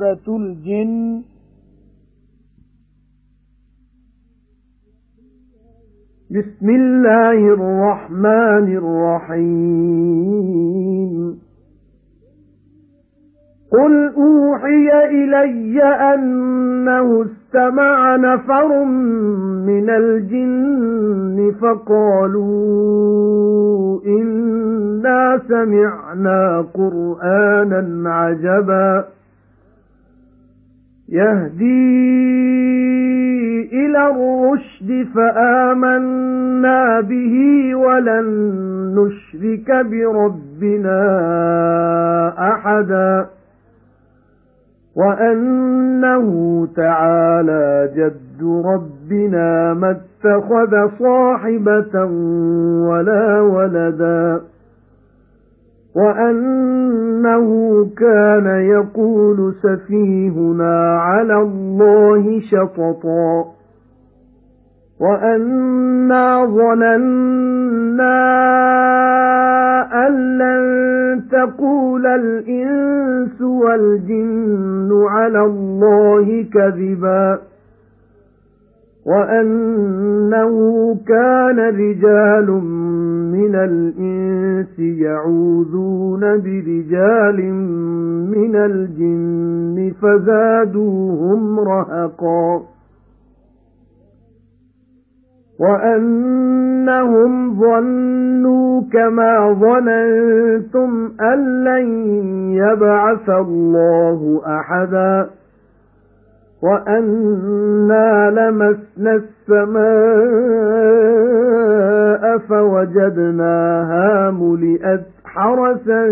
سورة الجن. بسم الله الرحمن الرحيم. قل أوحي إلي أنه استمع نفر من الجن فقالوا إنا سمعنا قرآنا عجبا. يهدي إلى الرشد فآمنا به ولن نشرك بربنا أحدا وأنه تعالى جد ربنا ما اتخذ صاحبة ولا ولدا وَأَنَّهُ كَانَ يَقُولُ سَفِيهُنَا عَلَى اللَّهِ شَطَطًا وَأَنَّا ظَنَنَّا أَن لَّن تَقُولَ الْإِنسُ وَالْجِنُّ عَلَى اللَّهِ كَذِبًا وَأَنَّهُ كَانَ رِجَالٌ مِنَ الْإِنسِ يَعُوذُونَ بِرِجَالٍ مِنَ الْجِنِّ فَزَادُوهُمْ رَهَقًا وَأَنَّهُمْ ظَنُّوا كَمَا ظَنَنتُمْ أَن لَّن يَبْعَثَ اللَّهُ أَحَدًا وَأَنَّا لَمَسْنَا السَّمَاءَ فَوَجَدْنَاهَا مُلِئَتْ حَرَسًا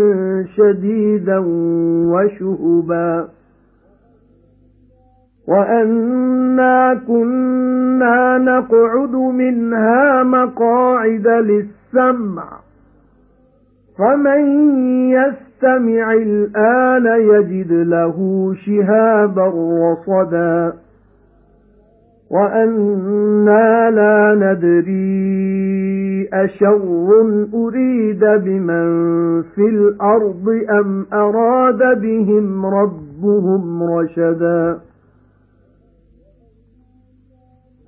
شَدِيدًا وَشُهُبًا وَأَنَّا كُنَّا نَقْعُدُ مِنْهَا مَقَاعِدَ لِلسَّمْعِ فَمَن يَسْتَمِعِ يَسْتَمِعِ الْآنَ يَجِدْ لَهُ شِهَابًا رَّصَدًا. وَأَنَّا لَا نَدْرِي أَشَرٌّ أُرِيدَ بِمَن فِي الْأَرْضِ أَمْ أَرَادَ بِهِمْ رَبُّهُمْ رَشَدًا.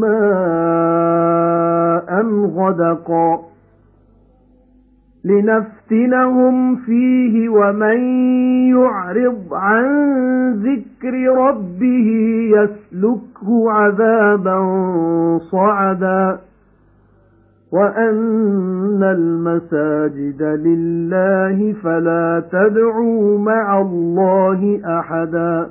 مَّاءً غَدَقًا لِنَفْتِنَهُمْ فِيهِ وَمَن يُعْرِضْ عَن ذِكْرِ رَبِّهِ يَسْلُكْهُ عَذَابًا صَعَدًا وَأَنَّ الْمَسَاجِدَ لِلَّهِ فَلَا تَدْعُوا مَعَ اللَّهِ أَحَدًا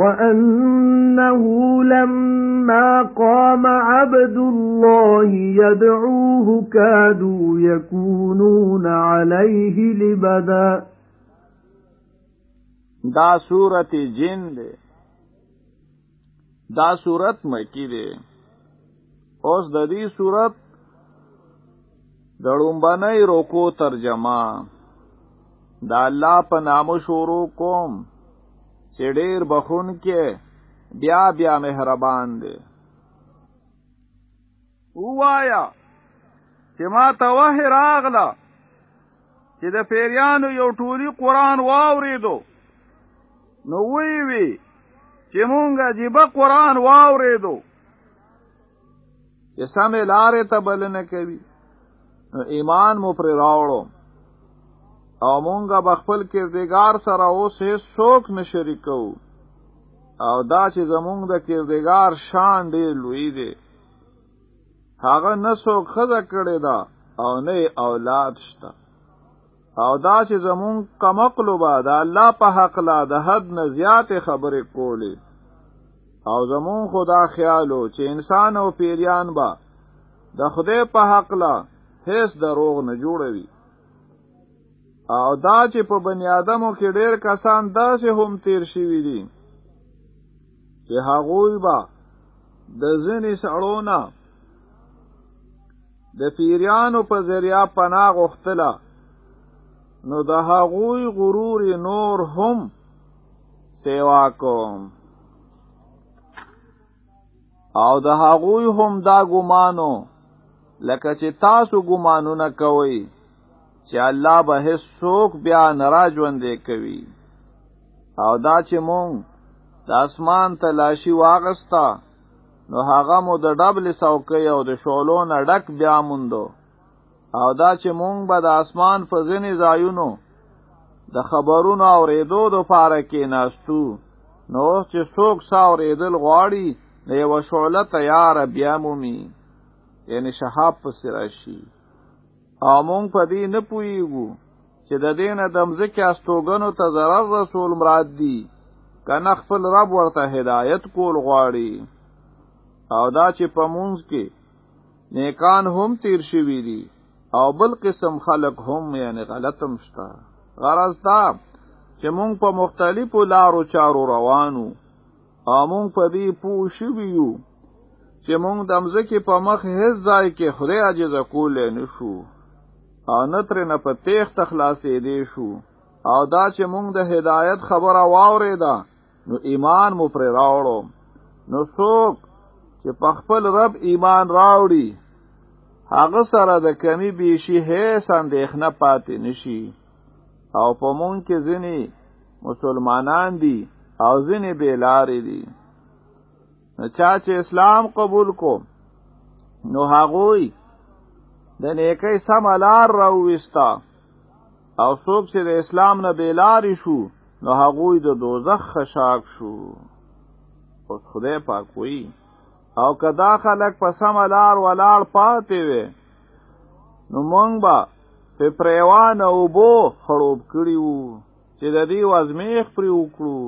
وَأَنَّهُ لَمَّا قَامَ عَبْدُ اللَّهِ يَدْعُوهُ كَادُوا يَكُونُونَ عَلَيْهِ لِبَدًا. دا سورت جن دے. دا سورت مکی دے. اوس د دې سورت د لومبنۍ روکو ترجمه. د الله په نامو شروع کوم چې ډېر بخښونکی بیا بیا مهربان دی. وایا چې ما ته وحی راغله چې د پیریانو یو ټولی قرآن واورېدو نو وی وی چې مونږه عجیبه قرآن واورېدو چې سمې لارې ته بلنه کوي. نو ایمان مو پر راوړو او مونږه بخپل کردګار سره اوس هیڅ څوک نه شریکو. او دا چې زمونږ د کردګار شان ډیر لوی دی. هغه نه څوک ښځه کړی دا او نه اولاد شته. او دا چې زمونږ کم عقلو با د الله په حق لا د حد نه زیات خبرې کولې. او زمونږ خو دا خیال و چې انسان او پیریان با د خدای په حق لا هیڅ دروغ نه جوړوي او دا چې په بنی آدمو کې ډېر کسان داسې هم تیر شوي دي چې هغوی با د ځینې سړونه د پیریانو په ذریعہ پناه غوښتله. نو د هغوی غرور نور هم سیوا کوم. او د هغوی هم دا ګمانو لکه چې تاسو ګمانونه کوئ چې الله به هیڅ څوک بیا نه راژوندې کوي. او دا چې مونږ د اسمان تلاشي واغستا نو هغه مو د ډبل څوکۍ او د شولو نه ډک بیا موندو. او دا چې مونږ به د اسمان په ځینې ځایونو د خبرونو اورېدو د پاره کې ناستو نو چې څوک سا اورېدل غواړي د یو شعله تیار بیا مومي. یعنی شهاب په سراشي او مونږ په دې نه پويګو چې د دینه د مځکې استوګنو ته ضرر رسول مراد دي کنه خپل رب ورته هدایت کول غواړي. او دا چې په مونږ کې نیکان هم تیر شوي دي او بل قسم خلق هم یعنی غلط هم شته غرض دا چې مونږ په مختلفو لارو چارو روانو او مونږ په دې پوه شویو چې مونږ د مځکه په مخ هیڅ ځای کې خدای عجز کول نه شو او نتر نه په تیخ تخلاصې دی شو. او دا چې مونږ د هدایت خبره واورېدا نو ایمان مو پر راوړو. نو څوک چې په خپل رب ایمان راوړي هغه سره د کمی بیشي هیڅ اندېښنه پاتې نشي او په مونږ کې ځینی مسلمانان دي او ځینی بیلاری دي. نو چا چې اسلام قبول کو نو هغوی د نیکی سم لار راوستا او څوک چې د اسلام نه بیلاری شو نو هغوی د دوزخ خشاک شو. اوس خدای پاک وی او کدا خلق په سم لار ولاړ پاتې وي نو مونږ با په پریوان او بو خړوب کړیو چې د دې وزمیخ پر وکړو.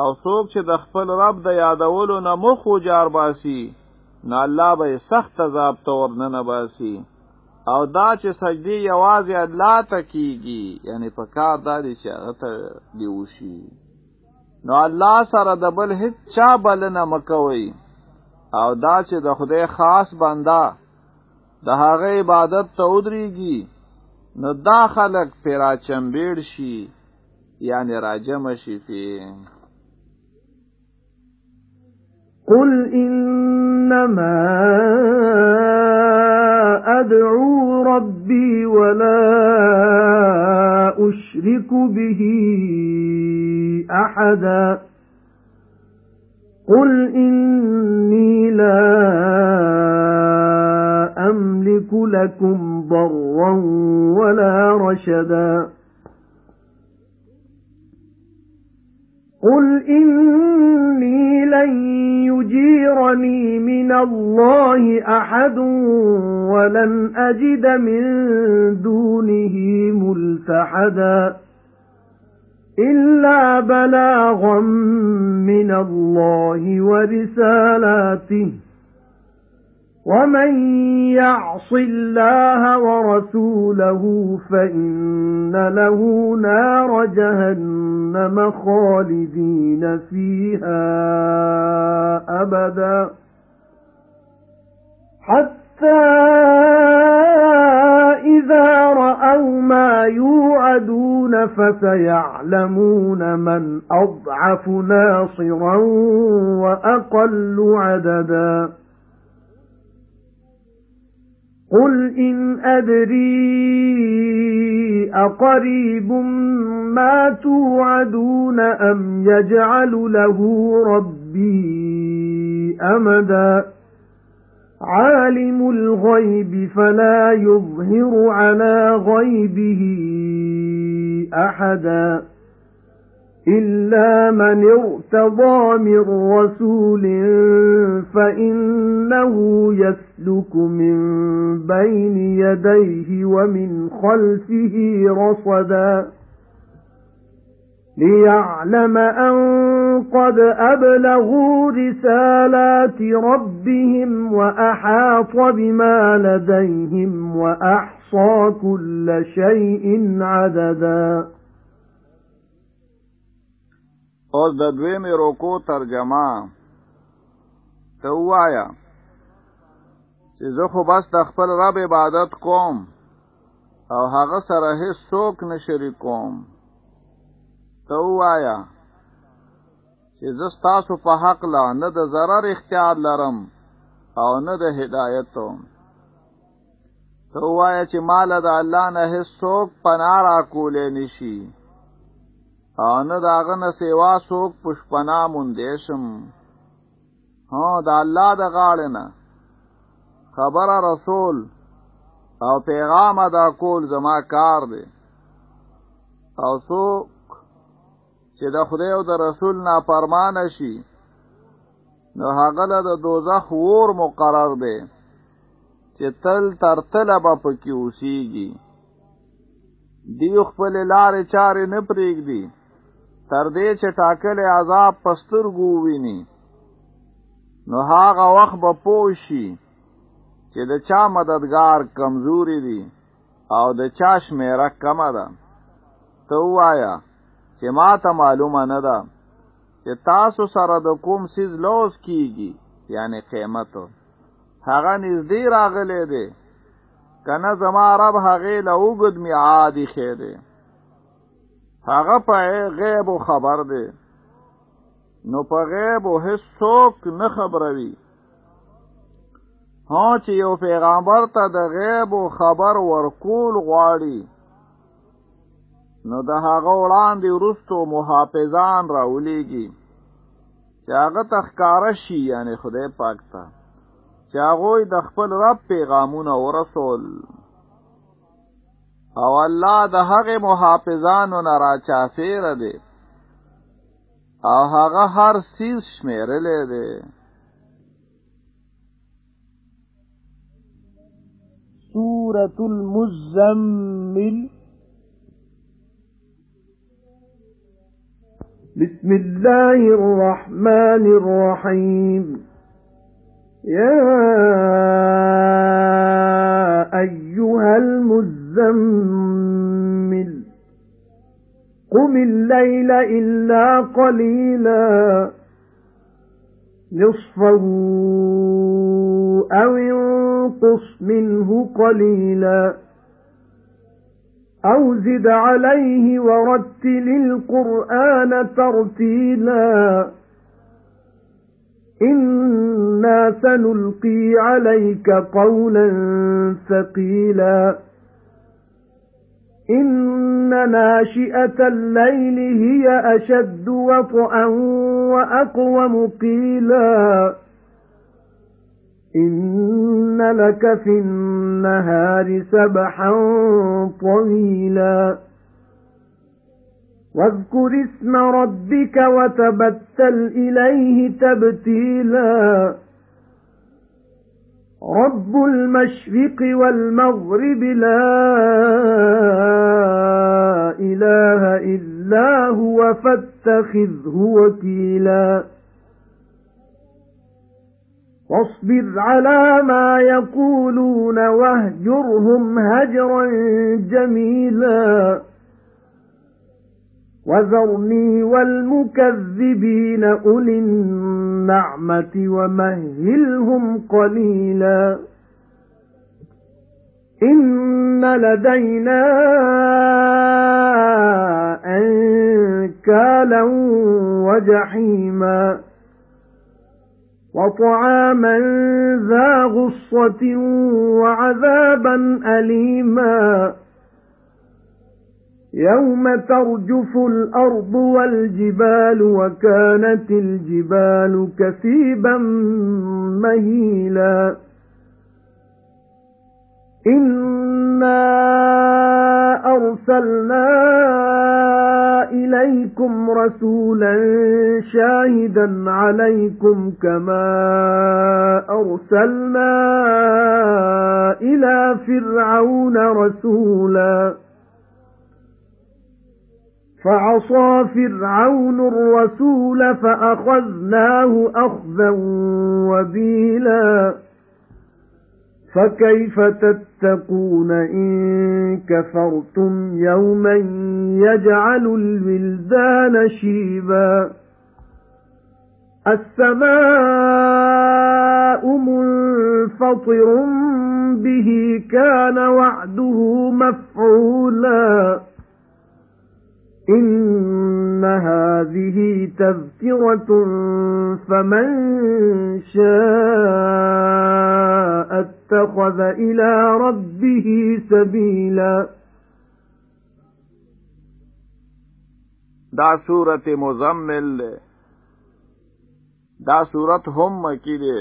او څوک چې د خپل رب د یادولو نه مخ جار باسي نو الله به سخت عذاب تور نه باسي او دا چې سجدي یوازې الله ته کیږي یعنی په کار دا دي چې هغه ته دیوشي نو الله سره د بل هیڅ چا بلنه مکوي او دا چې د خدای خاص بندا د هغه عبادت ته ودرېږي نو دا خلق پیرا چمبیړ شي یعنی راجم شي فی قل انما أدعو ربي ولا أشرك به أحدا. قل إني لا أملك لكم ضرا ولا رشدا. قل إني لن يجيرني من الله أحد ولن أجد من دونه ملتحدا إِلَّا بَلَاغًا مِنَ اللَّهِ وَرِسَالَاتِهِ وَمَن يَعْصِ اللَّهَ وَرَسُولَهُ فَإِنَّ لَهُ نَارَ جَهَنَّمَ خَالِدِينَ فِيهَا أَبَدًا حَتَّى إِذَا رَأَوْا مَا يُوعَدُونَ فَسَيَعْلَمُونَ مَنْ أَضْعَفُ نَاصِرًا وَأَقَلُّ عَدَدًا قُلْ إِنْ أَدْرِي أَقَرِيبٌ مَا تُوعَدُونَ أَمْ يَجْعَلُ لَهُ رَبِّي أَمَدًا عَالِمُ الْغَيْبِ فَلَا يُظْهِرُ عَلَى غَيْبِهِ أَحَدًا إِلَّا مَنِ ارْتَضَى مِن رَّسُولٍ فَإِنَّهُ يَسْلُكُ مِن بَيْنِ يَدَيْهِ وَمِنْ خَلْفِهِ رَصَدًا لِيَعْلَمَ أَن قَدْ أَبْلَغُوا رِسَالَاتِ رَبِّهِمْ وَأَحَاطَ بِمَا لَدَيْهِمْ وَأَحْصَى كُلَّ شَيْءٍ عَدَدًا اوس د دویمې روکو ترجمه. ته وایا چې زه خو بس د خپل رب عبادت کوم او هغه سره هیڅ څوک نه شریکوم. ته وایا چې زه ستاسو په حق لا نه د ضرر اختیار لرم او نه د هدایت ته وایا چې مال د الله نه هیڅ څوک پناه را کولې نشي او نه داغه نه سیوا څوک پښپنا مونږ شم. ها د الله د غاړه نه. خبره رسول او پیغام ادا کول زما کار دی. او څوک چې د خدای او د رسول نافرمان شي نو هغه د دوزخ ور مقرر دی چې تل تر تل به پکې اوسيږي دی خپل لارې چارې نه پرېږدي تر دې چې ټاکلې عذاب په سترګو ویني. نو هغه وخت به پوه شي چې د چا مددگار کمزوري دي او د چا شمیره کمه ده. ته وایا چې ما ته معلومه نه ده چې تاسو سره د کوم سیز لوس کیږي یعنی قیمت. هغه نږدې راغلی دی کنه زما رب هغه له وګد میعادی خیره هغه په غیب خبر دی. نو په غیب هیڅ څوک نه خبروي. ها چې یو پیغمبر ته د غیب خبر ورکول غواړي نو د هغه وړاندې ورستو محافظان راولېږي. چې هغه تخکاره شي یعنی خدای پاک ته. چې هغه د خپل رب پیغامونه ورسول أو الله د هغه محافظانو نه را چافیر دی. أو هغه هر سیز شمیرلې دی. سورة المزمل. بسم الله الرحمن الرحيم. يا أيها المزمل قم الليل إلا قليلا. نصفه أو انقص منه قليلا. أَوْ زِدْ عَلَيْهِ وَرَتِّلِ الْقُرْآنَ تَرْتِيلًا. إِنَّا سَنُلْقِي عَلَيْكَ قَوْلًا ثَقِيلًا. إِنَّ نَاشِئَةَ اللَّيْلِ هِيَ أَشَدُّ وَطْئًا وَأَقْوَمُ قِيلًا إِنَّ لَكَ فِي النَّهَارِ سَبْحًا طَوِيلًا. وَاذْكُرِ اسْمَ رَبِّكَ وَتَبَتَّلْ إِلَيْهِ تَبْتِيلًا. رَبُّ الْمَشْرِقِ وَالْمَغْرِبِ لَا إِلَٰهَ إِلَّا هُوَ فَاتَّخِذْهُ وَكِيلًا وَاصْبِرْ عَلَى مَا يَقُولُونَ وَاهْجُرْهُمْ هَجْرًا جَمِيلًا وَذَرْنِي وَالْمُكَذِّبِينَ أُولِي النَّعْمَةِ وَمَهِّلْهُمْ قَلِيلًا. إِنَّ لَدَيْنَا أَنكَالًا وَجَحِيمًا. وَطَعَامًا ذَا غُصَّةٍ وَعَذَابًا أَلِيمًا. يَوْمَ تَرْجُفُ الْأَرْضُ وَالْجِبَالُ وَكَانَتِ الْجِبَالُ كَثِيبًا مَهِيلًا إِنَّا أَرْسَلْنَا إِلَيْكُمْ رَسُولًا شَاهِدًا عَلَيْكُمْ كَمَا أَرْسَلْنَا إِلَى فِرْعَوْنَ رَسُولًا فَعَصَى فِرْعَوْنُ الرَّسُولَ فَأَخَذْنَاهُ أَخْذًا وَبِيلًا. فَكَيْفَ تَتَّقُونَ إِن كَفَرْتُمْ يَوْمًا يَجْعَلُ الْوِلْدَانَ شِيبًا. السَّمَاءُ مُنفَطِرٌ بِهِ كَانَ وَعْدُهُ مَفْعُولًا. إِنَّ هَذِهِ تَذْكِرَةٌ فَمَن شَاءَ اتَّخَذَ إِلَى رَبِّهِ سَبِيلًا. دا سورت مزمل. دا سورت هم مکی دی.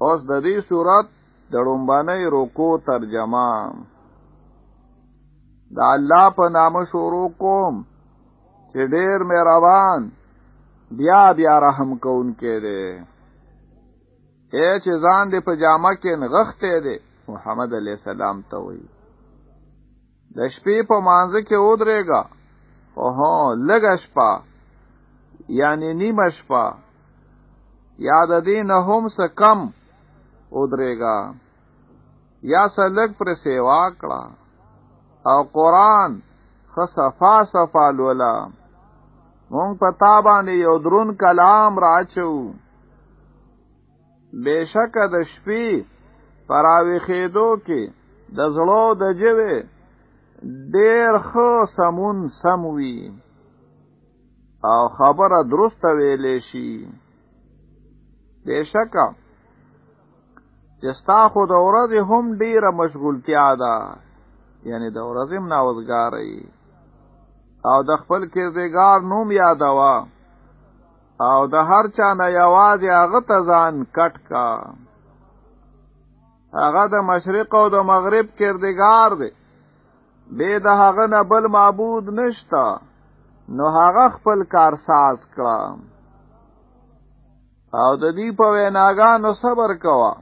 اوس د دې سورت د ډومبانه روکو ترجمه. دا الله په نام شروع کوم چې ډېر مهربان بیا بیا رحم کوونکی دی. اے چې ځان دې په جامه کې نغښته دی محمد علی السلام ته وایي. د شپې په مانځ کې ودرېګا اوه لګ شپه یعنی نیمه شپه. یاد دې نه هم څه کم ودرېګا یا سلک پر سیوا کړه. او قران خصفا صفا لولا. مونږ په تا باندې یو درون کلام راچو. بشک د شپې پراوي خېدو کې د زړو د جوه ډېر خو سمون سموي او خبره درست ویلې شي. بشکه چې ستا خو د ورځې هم ډیره مشغولتیا ده یعنی د ورځې مناوزګاری او د خپل کردګار نوم یادوا او د هر چا نه یوازې هغه ته ځان کټ کا. هغه د مشرق او د مغرب کردګار دی. به د هغه نه بل معبود نشتا نو هغه خپل کار ساز کړه. او د دې په ویناګانو صبر کوا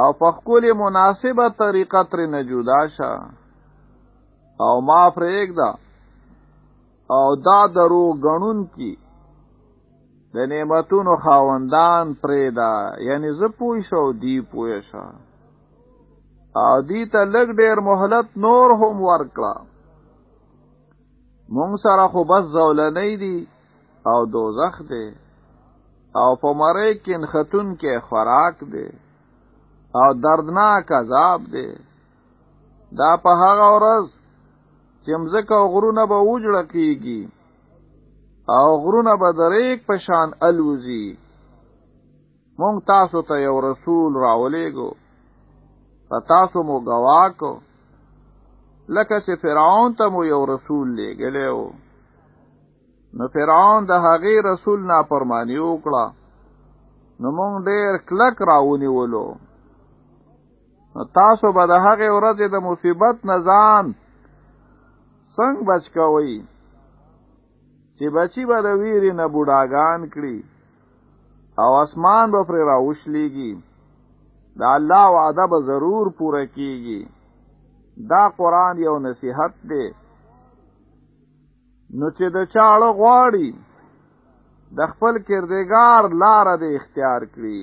او په خپل مناسبه طریقه تر نه جدا شه. او ما پرېږدا او دا درو غنون کی د نعمتونو خاوندان پرېدا یعنی زه پوي شو دی پوي شو او دی ته لګ ډیر مهلت نور هم ورکړه. مونږ سره خو بس زولنې دي او دوزخ دی. او په مړی کې خاتون کې خوراک دی او دردناک عذاب دی. دا په هغه ورځ چې مزکه غرونه به وجړه کیږي او غرونه به دریک په شان الوزي. مونږ تاسو ته یو رسول راولېګو په تاسو مو گواکو لکه چې فرعون ته مو یو رسول لېګلو نو فرعون د هغې رسول نافرمانی وکړه. نو مونږ ډېر کلک راونیولو. نو تاسو به د هغې ورځې د مصیبت نه ځان څنګه بچ کوئ چې بچی به د ویرې نه بوډاګان کړي او اسمان به پرې راوشلیږي دا الله وعده به ضرور پوره کیږي دا قران یو نصیحت دی. نو چې د چاړه غواړي د خپل کردګار لار د اختیار کړي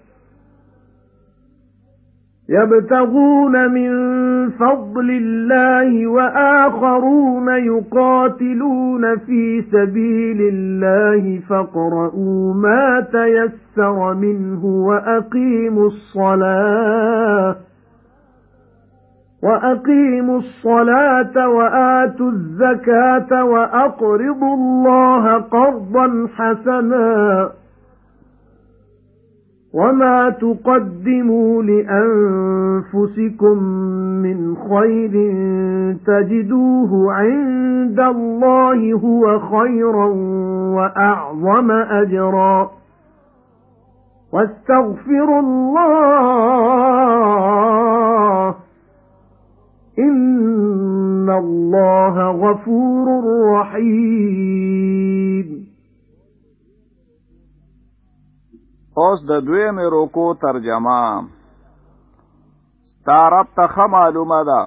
يَبْتَغُونَ مِن فَضْلِ اللَّهِ وَآخَرُونَ يُقَاتِلُونَ فِي سَبِيلِ اللَّهِ فَاقْرَؤُوا مَا تَيَسَّرَ مِنْهُ وَأَقِيمُوا الصَّلَاةَ وَأَقِيمُوا الصَّلَاةَ وَآتُوا الزَّكَاةَ وَأَقْرِضُوا اللَّهَ قَرْضًا حَسَنًا وَمَا تُقَدِّمُوا لِأَنفُسِكُم مِّنْ خَيْرٍ تَجِدُوهُ عِندَ اللَّهِ هُوَ خَيْرًا وَأَعْظَمَ أَجْرًا وَاسْتَغْفِرُوا اللَّهَ إِنَّ اللَّهَ غَفُورٌ رَّحِيمٌ اوس د دویمې روکو ترجمه. ستارب ته معلومه ده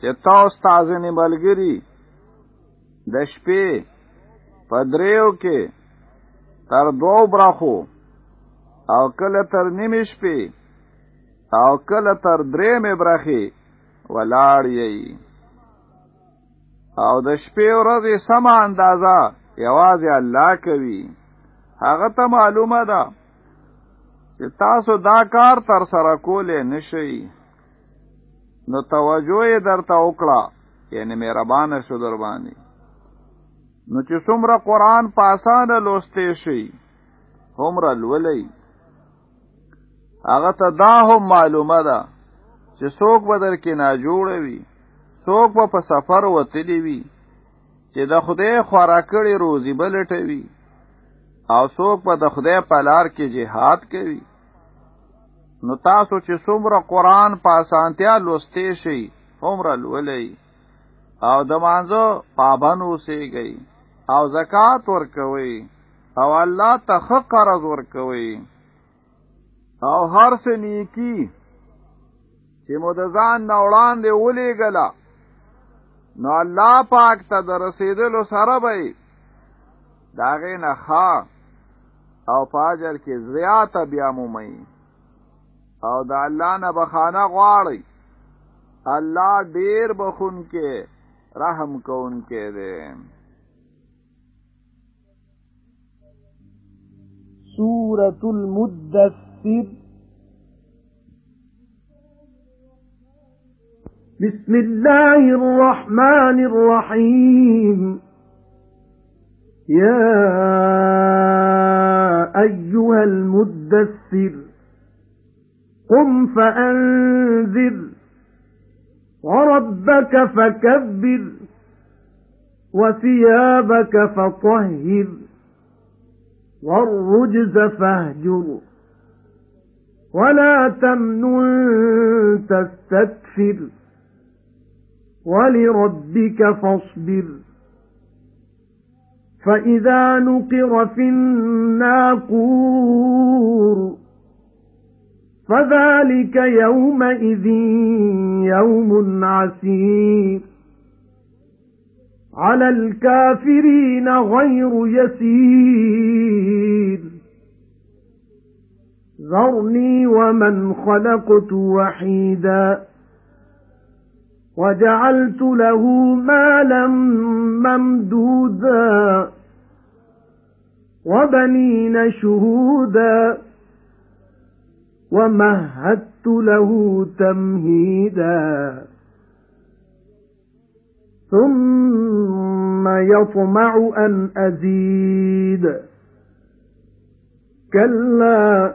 چې تاسو تازه ملګری د شپې په دریو کې تر دوو برخو او کله تر نیمې شپې او کله تر درېمې برخې ولاړ یې. او د شپې ورځې سم اندازه یوازې الله کوي هغه ته معلومه ده چې تاسو دا کار تر سره کولې نشئ نو توجه یې درته وکړه یعنی مهربانه شو در باندې. نو چې څومره قران په اسانه لوستې شي همره لولې هغه ته دا هم معلومه ده چې څوک بدر کې نه جوړوي څوک په سفر وتلی وي چې د خدای خوراکړي روزي بلټوي او څوک په د خدای په لار کې جهاد کوي. نو تاسو چې څومره قران په اسانتیا لوستې شي عمره لولې او د مانزو پابند اوسېږي او زکات ورکوي او الله ته حق قرض ورکوي او هر څه نیکی. چې مو د ځان نه وړاندې ولېګله نو الله پاک ته د رسیدلو سره به داغه نه ښا او فاجر کې زیات بیا مومي او د الله نه بخانه غواړي الله ډیر بخون کې رحم کون کې دی. سورة المدثر. بسم الله الرحمن الرحيم يا أيها المدثر قم فأنذر وربك فكبر وثيابك فطهر والرجز فاهجر ولا تمنن تستكفر وَلِرَبِّكَ فَاصْبِرْ. فَإِذَا نُقِرَ فِي النَّاقُورِ فَذَلِكَ يَوْمَئِذٍ يَوْمٌ عَسِيرٌ عَلَى الْكَافِرِينَ غَيْرُ يَسِيرٍ ذَرْنِي وَمَنْ خَلَقْتُ وَحِيدًا وَجَعَلْتُ لَهُ مَالًا مَّمْدُودًا وَبَنِينَ شُهُودًا وَمَهَّدتُّ لَهُ تَمْهِيدًا. ثُمَّ يَطْمَعُ أَنْ أَزِيدَ. كَلَّا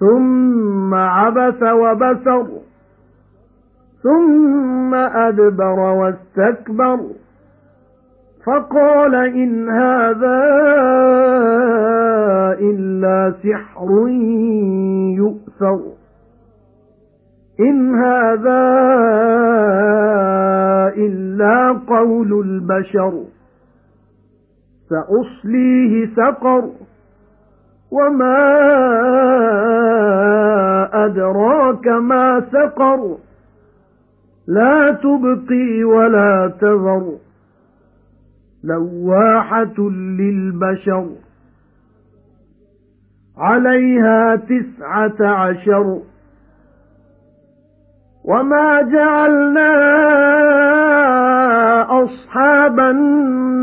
ثُمَّ عَبَسَ وَبَسَرَ ثُمَّ أَدْبَرَ وَاسْتَكْبَرَ. فَقَالَ إِنْ هَذَا إِلَّا سِحْرٌ يُؤْثَرُ. إِنْ هَذَا إِلَّا قَوْلُ الْبَشَرِ. سَأُصْلِيهِ سَقَرَ. وَمَا أَدْرَاكَ مَا سَقَرُ لَا تُبْقِي وَلَا تَذَرُ لَوَّاحَةٌ لِلْبَشَرِ عَلَيْهَا تِسْعَةَ عَشَرَ وَمَا جَعَلْنَا أَصْحَابَ النَّارِ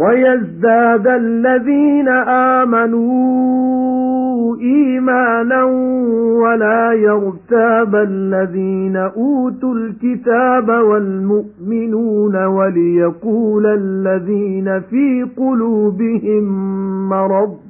وَيَزْدَادَ الَّذِينَ آمَنُوا إِيمَانًا وَلَا يَرْتَابَ الَّذِينَ أُوتُوا الْكِتَابَ وَالْمُؤْمِنُونَ وَلِيَقُولَ الَّذِينَ فِي قُلُوبِهِم مَّرَضٌ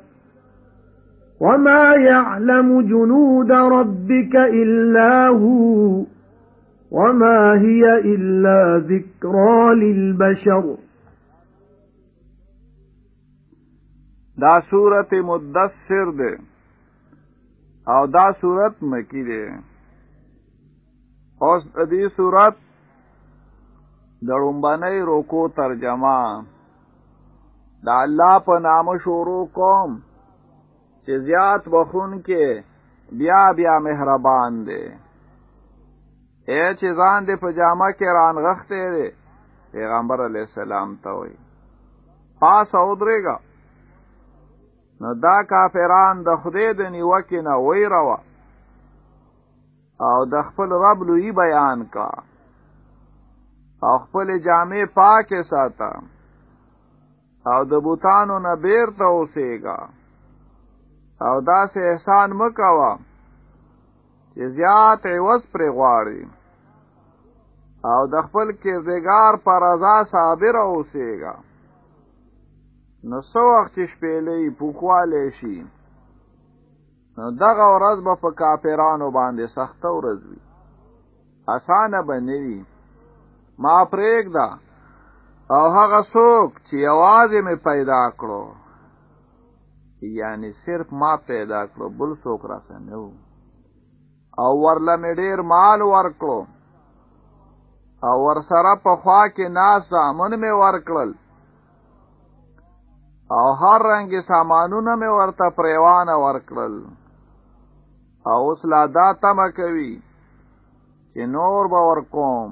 وَمَا يَعْلَمُ جُنُودَ رَبِّكَ إِلَّا هُوَ وَمَا هِيَ إِلَّا ذِكْرَى لِلْبَشَرِ. دا سورت مدثر ده او دا سورت مکی ده اوس دې سورت د رومبنۍ روکو ترجمه. دا الله په نام شروع کوم. چې زیات بخښونکی بیا بیا مهربان دی اے چې ځان دې په جامه کې رانغخته دی پیغمبر علی السلام ته وي پاس او درېګا نو دا کافران د خدای د نیوکې نه وای روا۔ او د خپل رب لوی بیان کا۔ او خپل جامع پاکه ساته۔ او د بوتانو نه بیرته اوسېګا او داسې احسان مکوا چې زیات عوض پر غواړي او د خپل کردګار پر رضا صابر اوسېګا نو سو وخت شپېلې پوخواله شي نو دغه ورځ به په کافرانو باندې سخت ورځ وي اسانه بنوي ما پرېږدا او هغه څوک چې आवाज می پیدا کړو یعنی صرف ما پیدا کړو بل څوک را سنو او ورله مې ډیر مال ورکړو. او ور سره په خوا کې ناس امن مې ورکړل. او هر رنګي سامانونه مې ورته پریوانه ورکړل. او اوس لا دا تمه کوي چې نور به ورکوم